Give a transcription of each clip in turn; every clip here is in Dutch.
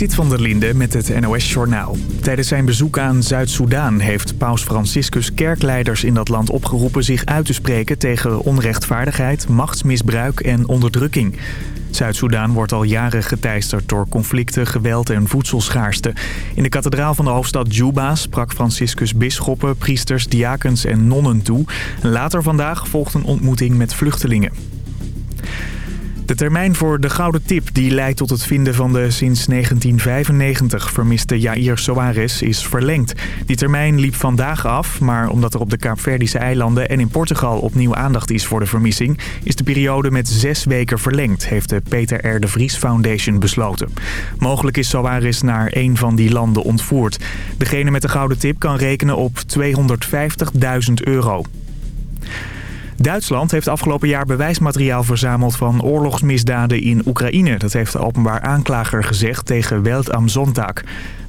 Sit van der Linde met het NOS-journaal. Tijdens zijn bezoek aan Zuid-Soedan heeft paus Franciscus kerkleiders in dat land opgeroepen zich uit te spreken tegen onrechtvaardigheid, machtsmisbruik en onderdrukking. Zuid-Soedan wordt al jaren geteisterd door conflicten, geweld en voedselschaarste. In de kathedraal van de hoofdstad Juba sprak Franciscus bisschoppen, priesters, diakens en nonnen toe. Later vandaag volgt een ontmoeting met vluchtelingen. De termijn voor de gouden tip die leidt tot het vinden van de sinds 1995 vermiste Jair Soares is verlengd. Die termijn liep vandaag af, maar omdat er op de Kaapverdische eilanden en in Portugal opnieuw aandacht is voor de vermissing, is de periode met zes weken verlengd, heeft de Peter R. de Vries Foundation besloten. Mogelijk is Soares naar een van die landen ontvoerd. Degene met de gouden tip kan rekenen op 250.000 euro. Duitsland heeft afgelopen jaar bewijsmateriaal verzameld van oorlogsmisdaden in Oekraïne. Dat heeft de openbaar aanklager gezegd tegen Welt am Sonntag.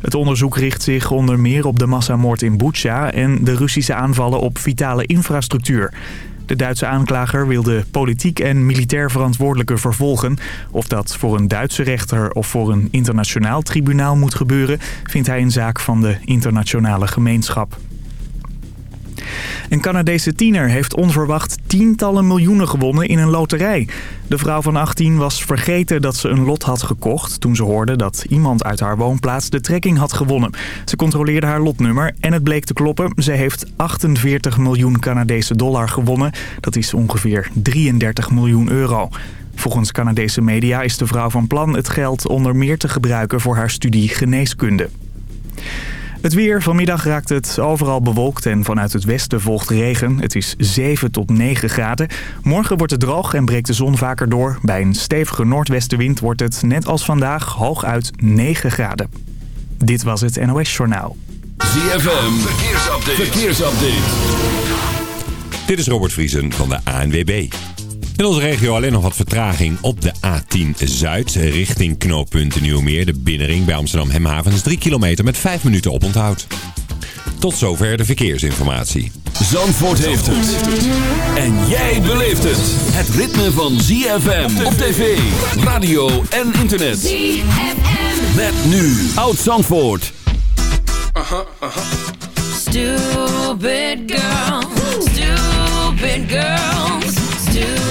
Het onderzoek richt zich onder meer op de massamoord in Butsja en de Russische aanvallen op vitale infrastructuur. De Duitse aanklager wil de politiek en militair verantwoordelijke vervolgen. Of dat voor een Duitse rechter of voor een internationaal tribunaal moet gebeuren... vindt hij een zaak van de internationale gemeenschap. Een Canadese tiener heeft onverwacht tientallen miljoenen gewonnen in een loterij. De vrouw van 18 was vergeten dat ze een lot had gekocht... toen ze hoorde dat iemand uit haar woonplaats de trekking had gewonnen. Ze controleerde haar lotnummer en het bleek te kloppen. Ze heeft 48 miljoen Canadese dollar gewonnen. Dat is ongeveer 33 miljoen euro. Volgens Canadese media is de vrouw van plan het geld onder meer te gebruiken voor haar studie geneeskunde. Het weer. Vanmiddag raakt het overal bewolkt en vanuit het westen volgt regen. Het is 7 tot 9 graden. Morgen wordt het droog en breekt de zon vaker door. Bij een stevige noordwestenwind wordt het net als vandaag hooguit 9 graden. Dit was het NOS Journaal. ZFM. Verkeersupdate. Verkeersupdate. Dit is Robert Vriesen van de ANWB. In onze regio alleen nog wat vertraging op de A10 Zuid richting knooppunt Nieuwmeer. De binnenring bij Amsterdam Hemhavens 3 kilometer met 5 minuten oponthoud. Tot zover de verkeersinformatie. Zandvoort heeft het. En jij beleeft het. Het ritme van ZFM op tv, radio en internet. ZFM. Met nu Oud Zandvoort. Aha, aha. Stupid girl. Stupid girls. Stupid girl.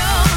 you.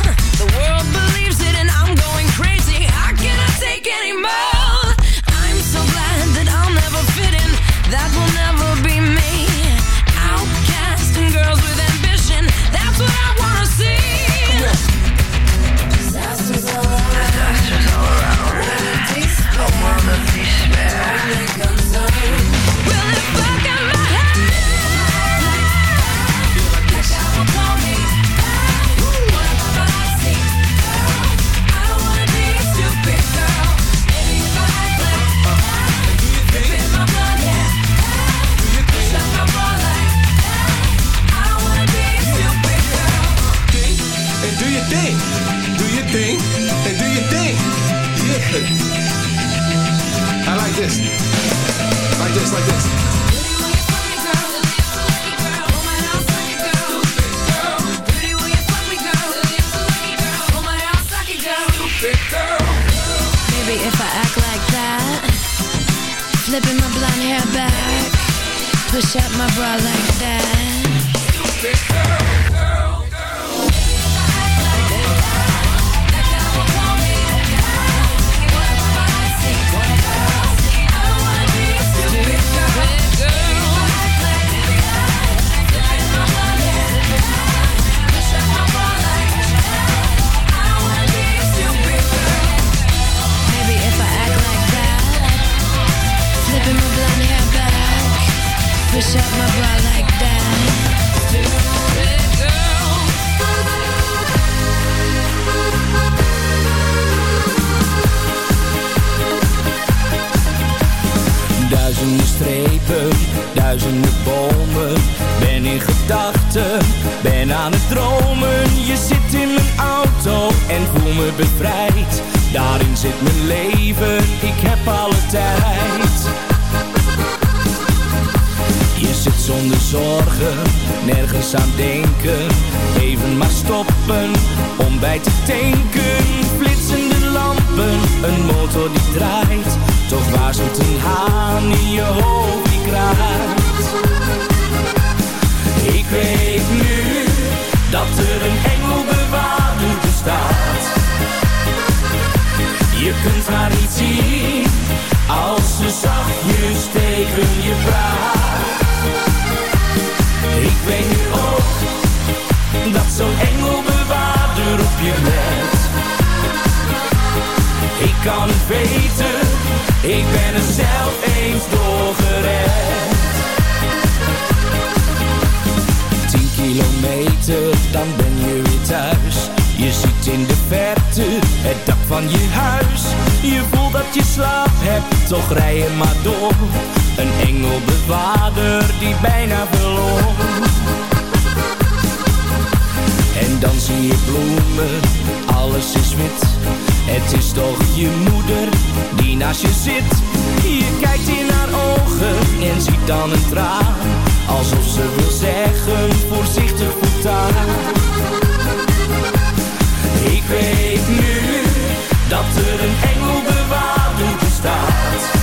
Like this, like this. Maybe if I act like that Flipping my blonde hair back Push up my bra like that Ik my heart like that, to the. Duizenden strepen, duizenden bomen. Ben in gedachten, ben aan het dromen. Je zit in mijn auto en voel me bevrijd. Daarin zit mijn leven, ik heb alle tijd. Je zit zonder zorgen, nergens aan denken. Even maar stoppen, om bij te tanken. Flitsende lampen, een motor die draait. Toch waarschuwt een haan in je hoofd die. Ik weet nu dat er een engelbewaarder bestaat. Je kunt haar niet zien als ze zachtjes tegen je praat. Ik weet nu ook dat zo'n engelbewaarder op je let. Ik kan het weten, ik ben er zelf eens doorgered. kilometer, dan ben je weer thuis. Je ziet in de verte het dak van je huis. Je voelt dat je slaap hebt, toch rij je maar door. Een engelbewaarder die bijna verloor. En dan zie je bloemen, alles is wit. Het is toch je moeder die naast je zit. Je kijkt in haar ogen en ziet dan een traan. Alsof ze wil zeggen, voorzichtig voortaan. Ik weet nu dat er een engelbewaarder bestaat.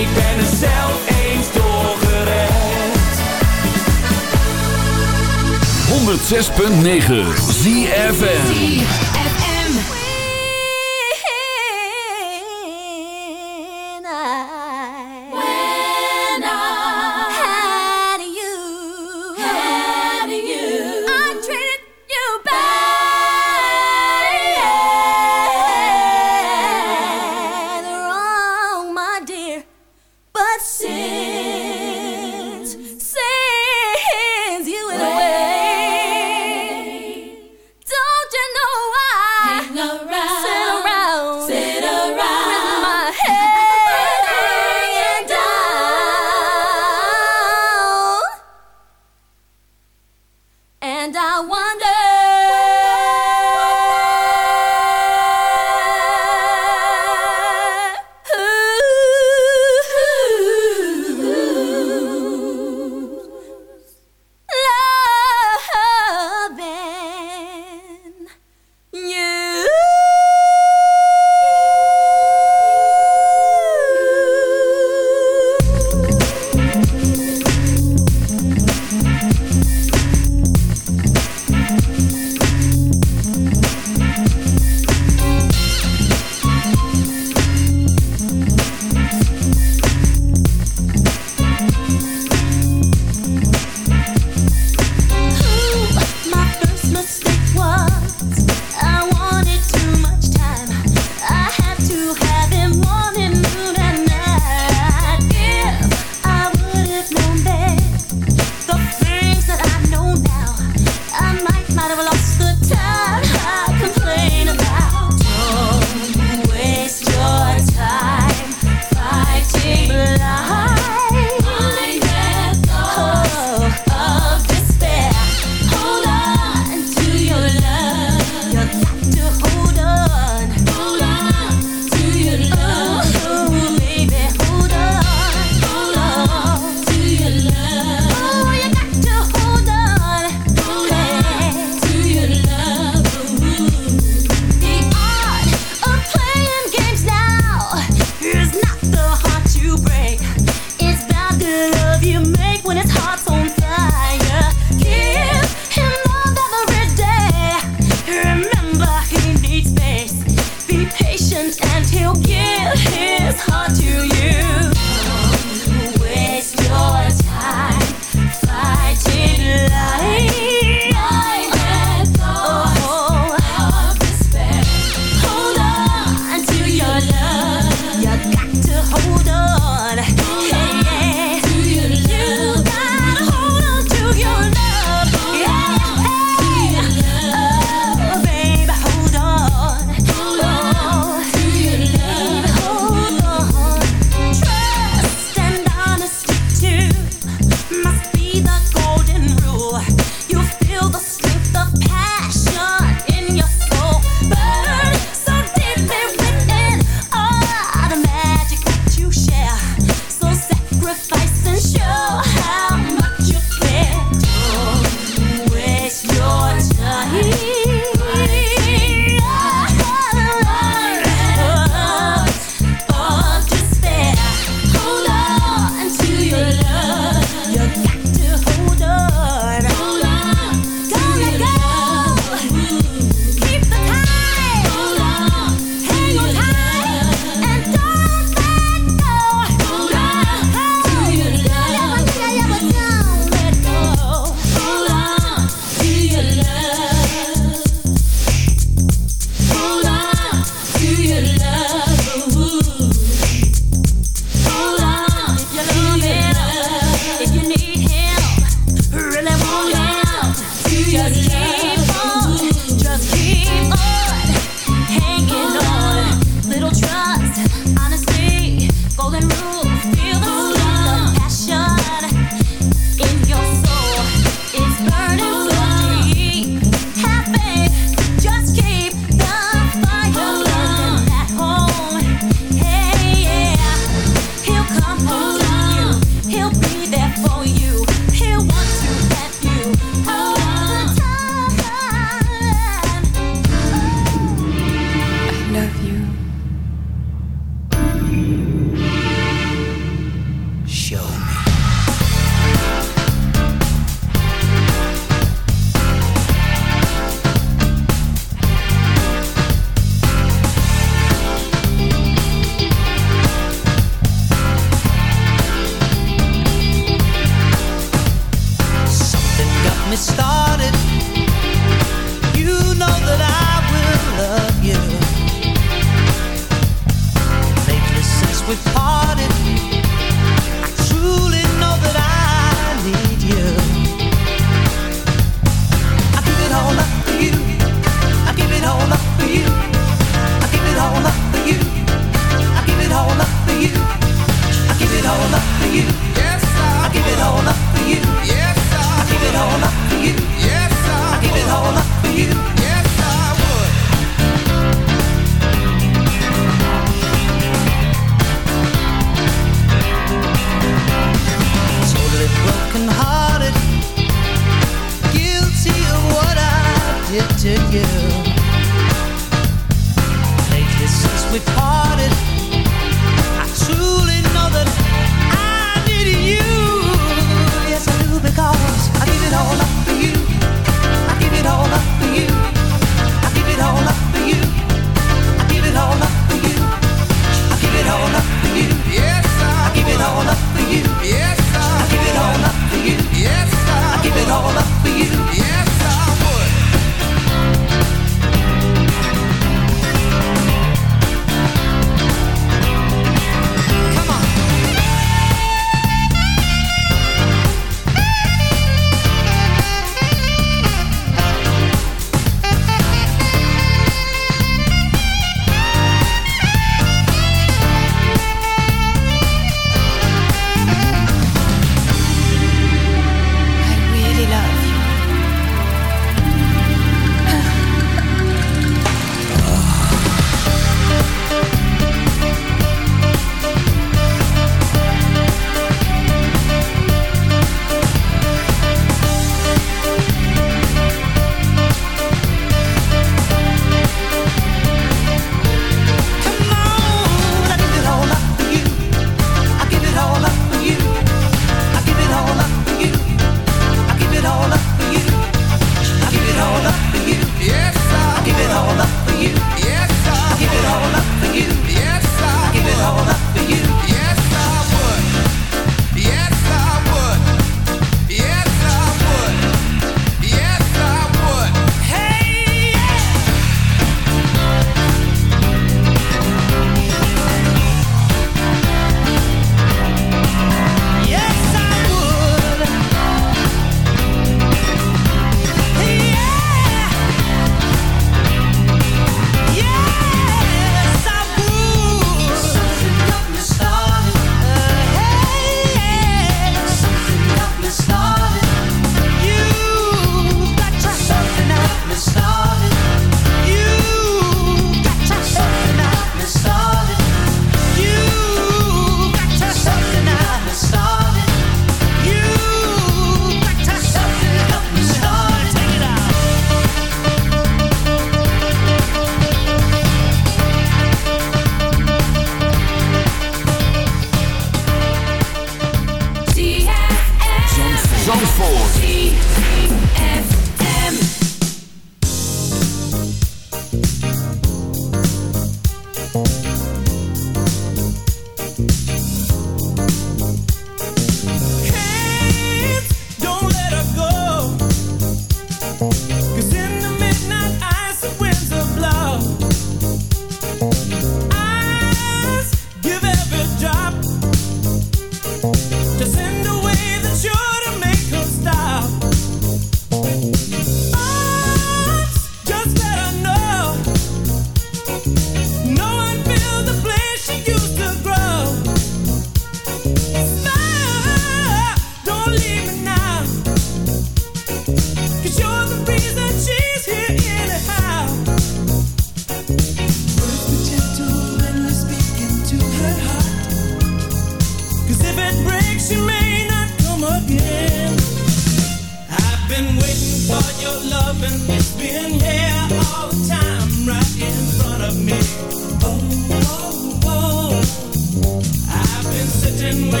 ik ben er zelf eens doorgered. 106.9 ZFN and I want.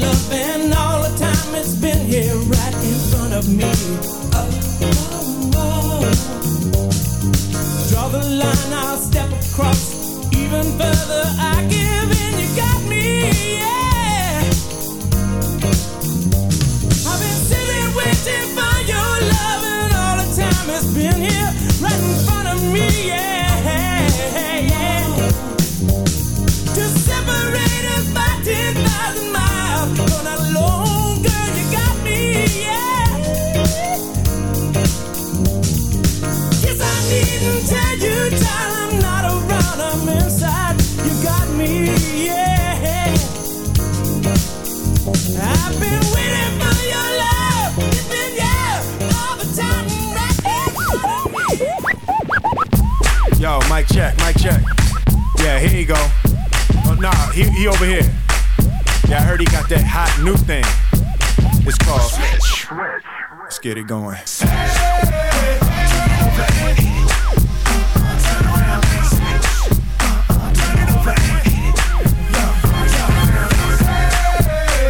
And all the time it's been here right in front of me. Draw the line, I'll step across. Even further, check. Yeah, here you go. Oh, nah, he, he over here. Yeah, I heard he got that hot new thing. It's called Switch. Let's get it going.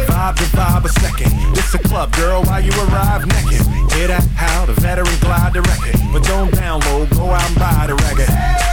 Vibe to vibe a second. This a club, girl, while you arrive naked. Hear that? How the veteran glide the record. But don't download, go out and buy the record.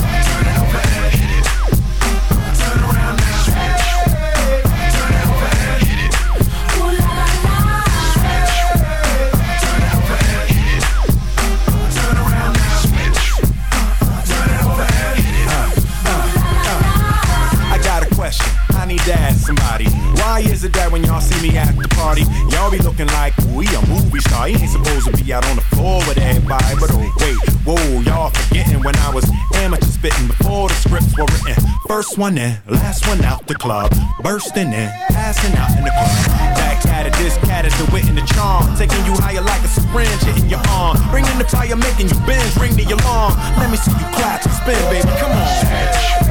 Be out on the floor with everybody. But oh wait, whoa, y'all forgetting when I was amateur spitting before the scripts were written. First one in, last one out the club, bursting in, passing out in the club. Back at it, this cat is the wit and the charm, taking you higher like a syringe hitting your arm, bringing the fire, making you bend, ring the alarm. Let me see you clap and spin, baby. Come on.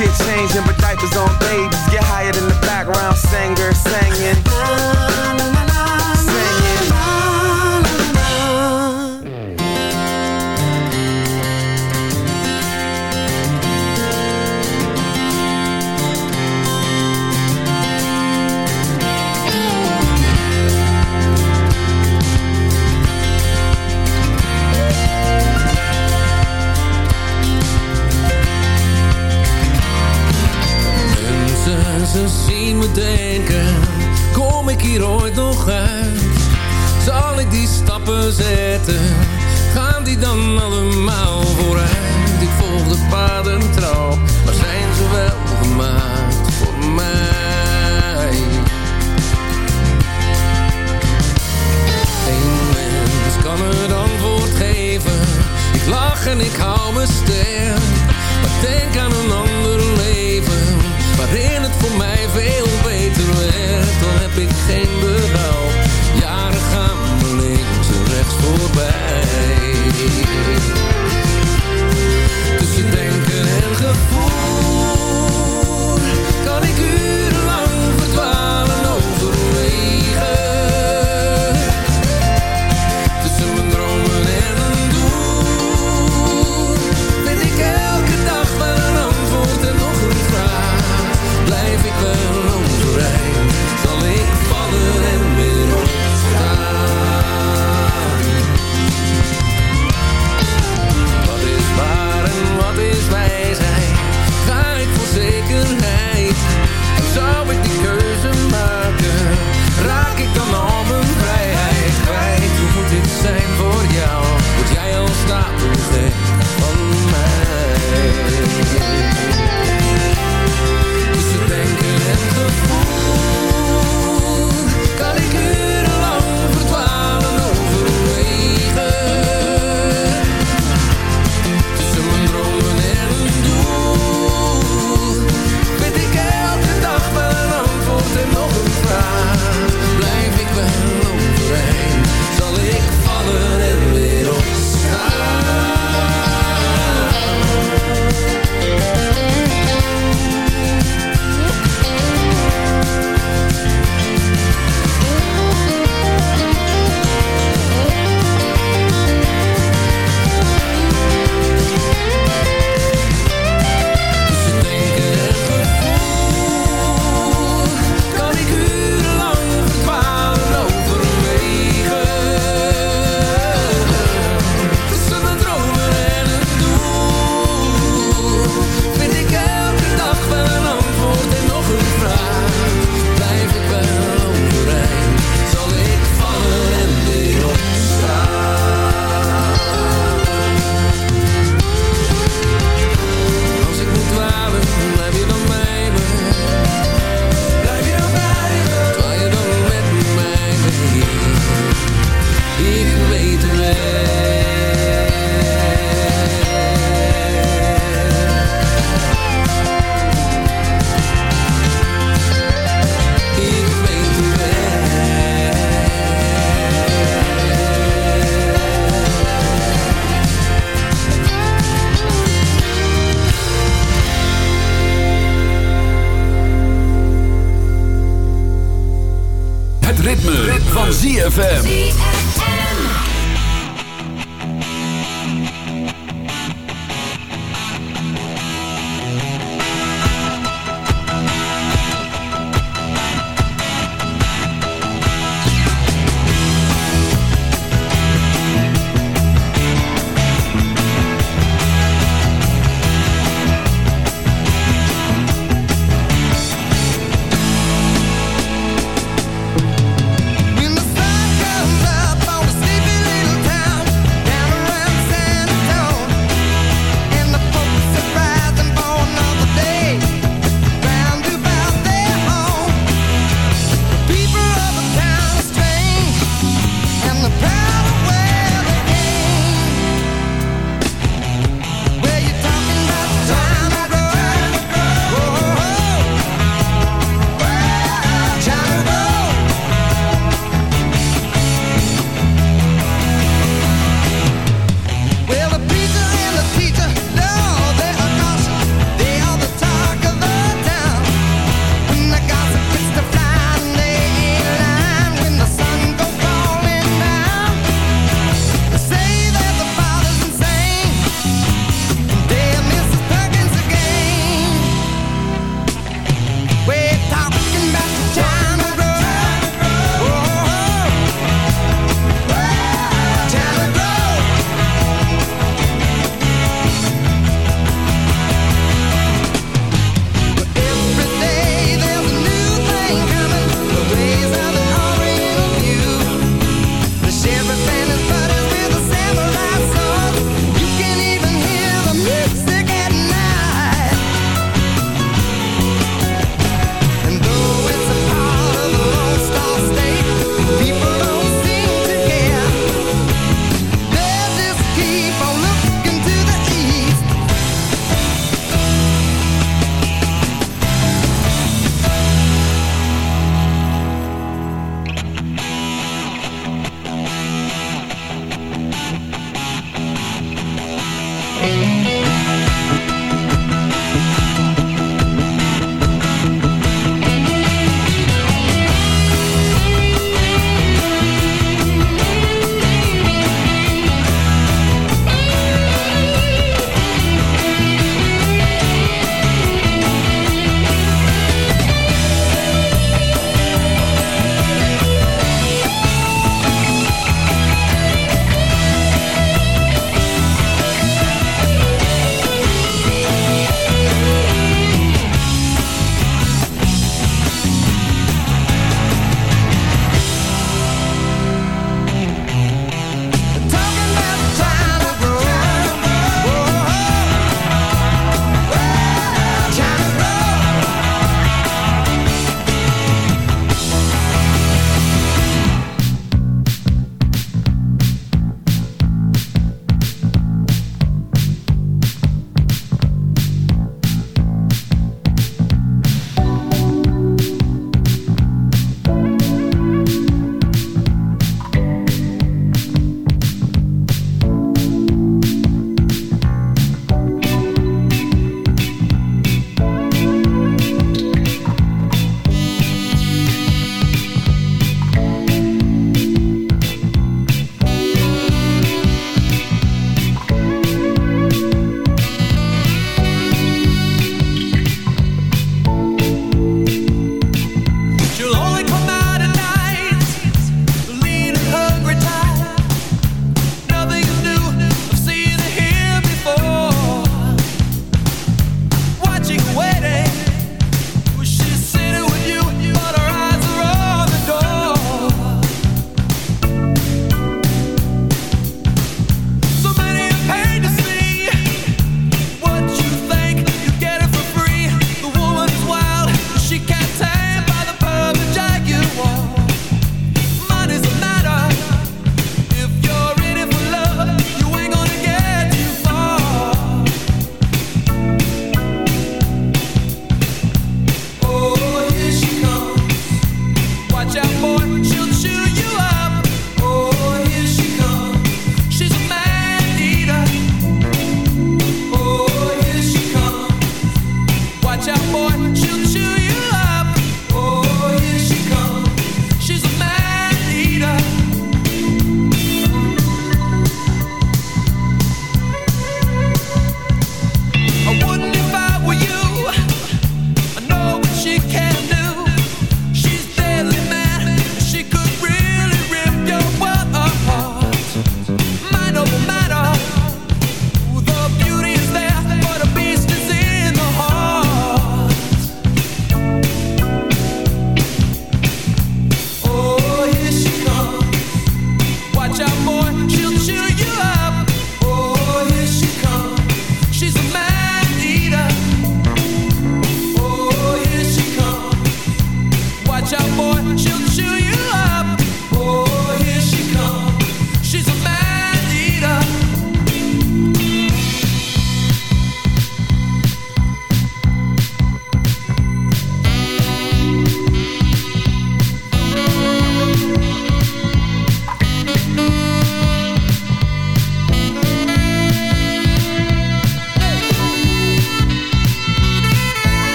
shit changing, but diapers on babies get higher than the background singer singing. Singing. Denken, kom ik hier ooit nog uit? Zal ik die stappen zetten, gaan die dan allemaal vooruit? Ik volg de paden trouw,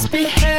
misbehave.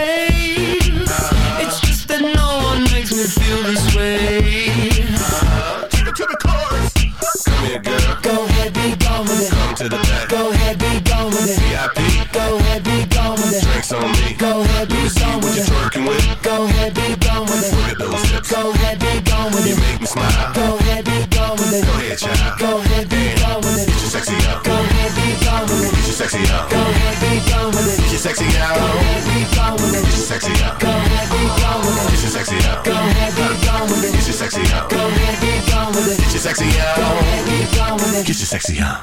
Sexy out. Go ahead, be gone with it. Get your sexy out. Go ahead, be gone with it. Get your sexy out. Go ahead, be gone with it. Get your sexy out. Go ahead, be gone with it. Get your sexy Go ahead, be gone with it. Get your sexy out.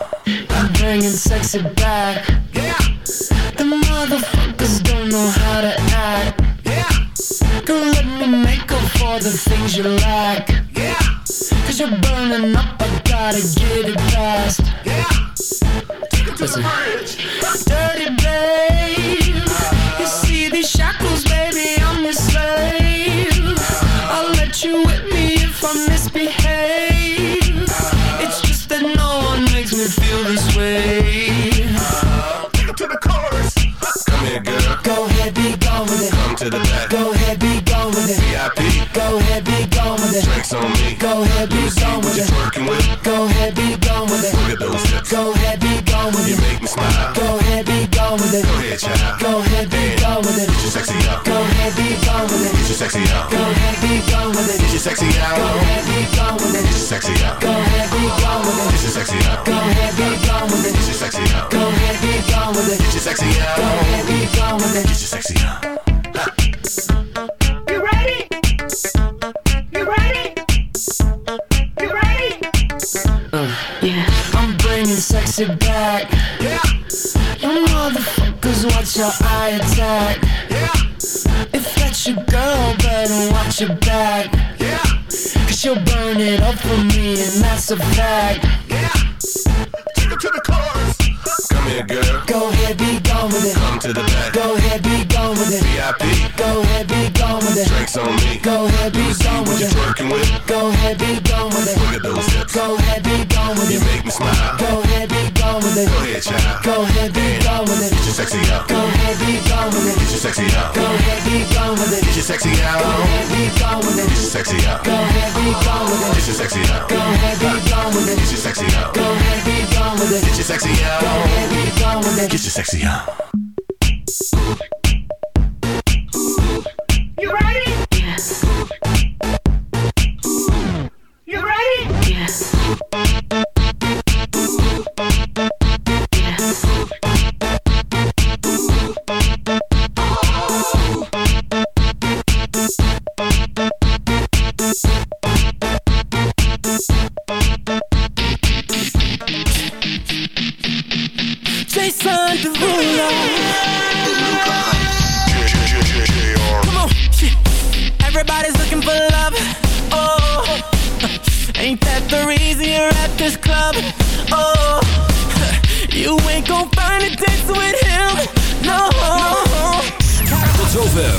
I'm bringing sexy back. Yeah. The motherfuckers don't know how to act. Yeah. Girl, let me make up for the things you lack. Yeah. Cause you're burning up, I gotta get it fast. Yeah. Take it to Listen. the bridge. Dirty babe. Sexy out. Go ahead, be gone with it. Get your sexy Go out. ahead, be gone with it. Get your sexy out. Go ahead, be gone with it. Get your sexy out. Go ahead, be gone with it. Get your sexy out. Go ahead, be gone with it. Get your sexy Go ahead, be gone with it. Get your sexy out. You ready? You ready? You ready? Uh. I'm bringing sexy back. Yeah. You motherfuckers, watch your eye attack. That's your girl, better watch your back. Yeah. Cause she'll burn it up for me, and that's a fact. Yeah. Take it to the chorus. Come here, girl. Go ahead, be gone with it. Come to the back. Go ahead, be gone with it. VIP. Go ahead, be gone with it. Drinks on me. Go ahead, be gone with it. twerking with. Go ahead, be gone with Look it. at those hips. Go ahead, be gone with it. You make me smile. Go ahead, be gone with it. Go ahead, child. Go ahead, be gone with it. Get your sexy out. Go ahead, be gone with it. Get your sexy out. Go ahead, be gone with it. Get your sexy Go out. ahead, be gone with it. Get your sexy out. Go ahead, be gone with it. Get your sexy out. Go ahead, be gone with it. Get your sexy out. Go ahead, be gone with it. Get your sexy Go ahead, be gone with it. Get your sexy out. Bye.